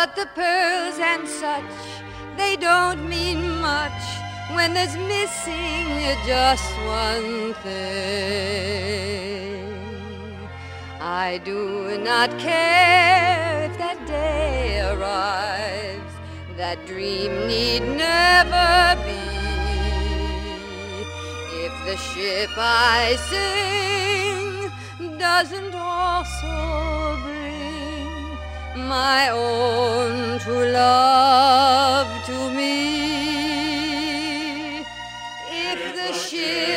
But the pearls and such, they don't mean much when there's missing just one thing. I do not care if that day arrives, that dream need never be. If the ship I sing doesn't also bring my own true love to me. If the ship